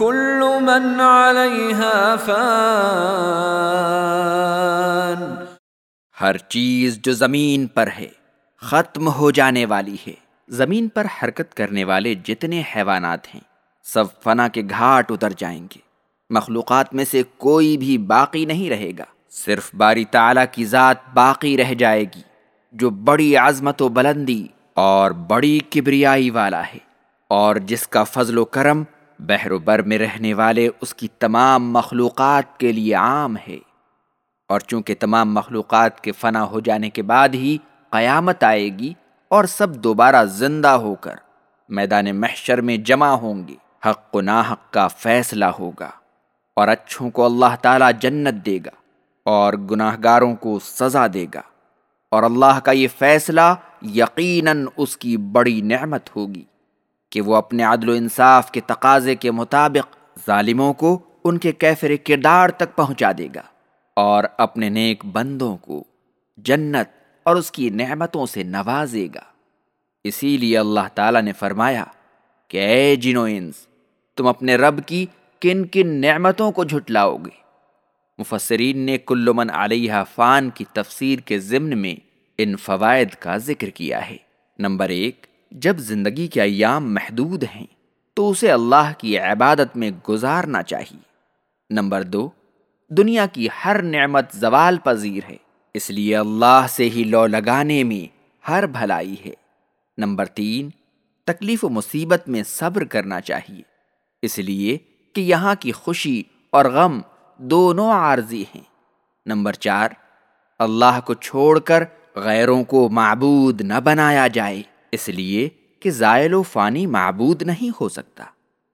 كل من عليها فان۔ ہر چیز جو زمین پر ہے، ختم ہو جانے والی ہے۔ زمین پر حرکت کرنے والے جتنے حیوانات ہیں، سب فنا کے گھاٹ اتر جائیں گے۔ مخلوقات میں سے کوئی بھی باقی نہیں رہے گا۔ صرف باری تعالیٰ کی ذات باقی رہ جائے گی، جو بڑی عظمت و بلندی اور بڑی کبریائی والا ہے۔ اور جس کا فضل و کرم بحر و بر میں رہنے والے اس کی تمام مخلوقات کے لیے عام ہے۔ اور چونکہ تمام مخلوقات کے فنا ہو جانے کے بعد ہی قیامت آئے گی اور سب دوبارہ زندہ ہو کر میدان محشر میں جمع ہوں گے، حق و ناحق کا فیصلہ ہوگا۔ اور اچھوں کو اللہ تعالیٰ جنت دے گا اور گناہ گاروں کو سزا دے گا۔ اور اللہ کا یہ فیصلہ یقیناً اس کی بڑی نعمت ہوگی۔ کہ وہ اپنے عدل و انصاف کے تقاضے کے مطابق ظالموں کو ان کے کیفر کردار تک پہنچا دے گا اور اپنے نیک بندوں کو جنت اور اس کی نعمتوں سے نوازے گا۔ اسی لیے اللہ تعالیٰ نے فرمایا کہ اے جنو انس، تم اپنے رب کی کن کن نعمتوں کو جھٹلاؤ گے۔ مفسرین نے کل من علیہ فان کی تفسیر کے ضمن میں ان فوائد کا ذکر کیا ہے۔ نمبر ایک جب زندگی کے ایام محدود ہیں تو اسے اللہ کی عبادت میں گزارنا چاہیے۔ نمبر دو، دنیا کی ہر نعمت زوال پذیر ہے، اس لیے اللہ سے ہی لو لگانے میں ہر بھلائی ہے۔ نمبر تین، تکلیف و مصیبت میں صبر کرنا چاہیے، اس لیے کہ یہاں کی خوشی اور غم دونوں عارضی ہیں۔ نمبر چار، اللہ کو چھوڑ کر غیروں کو معبود نہ بنایا جائے۔ اس لیے کہ زائل و فانی معبود نہیں ہو سکتا۔